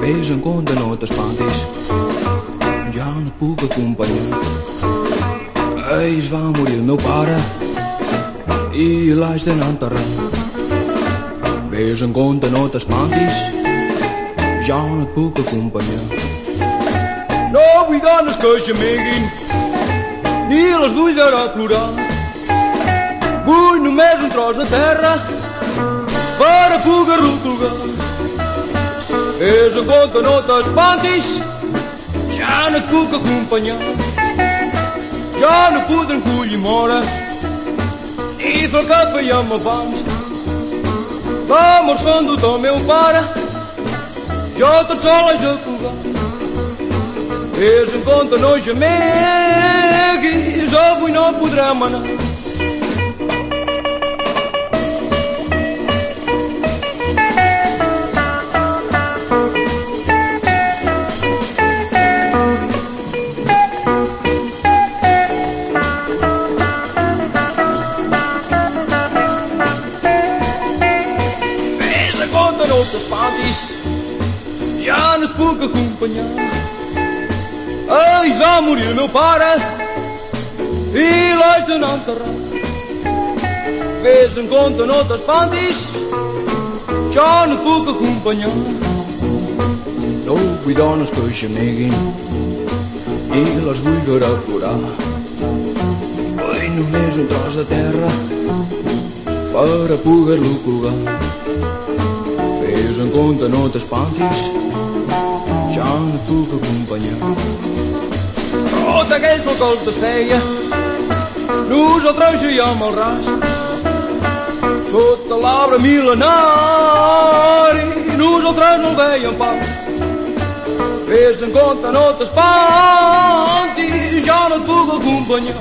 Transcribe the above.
Vejam quando notas pantes Já não pude acompanhar Eis vá morir meu para. E lá está na terra. Ves en compte, no t'espantis, jo no et puc acompanyar. No vull dones que xameguin, ni les vull veure plorar. Vull només un tros de terra per a poder-lo colgar. Ves en compte, no t'espantis, ja no et puc acompanyar. Jo no puc encollir mores i fer el que fèiem abans. Vamos quando do meu para. Já te tchola já cuva Vejo enquanto nós me Já fui não poderá manar. grote parties. Ya nos pudo acompañar. Ay, já morreu meu para e leite não terá. Vez em conta noutras parties, já nos pudo acompanhar. No cuidanos que E i les vull veure plorar. Vull només un tros da terra Para a poder-lo colgar. Ves en compte, no t'espantis, ja no puc acompanyar. Tot aquell sol que desfeia, nosaltres jaiem al ras. Sota l'arbre mil·lenari, nosaltres no el veiem pas. Ves en compte, no t'espantis, ja no et puc acompanyar.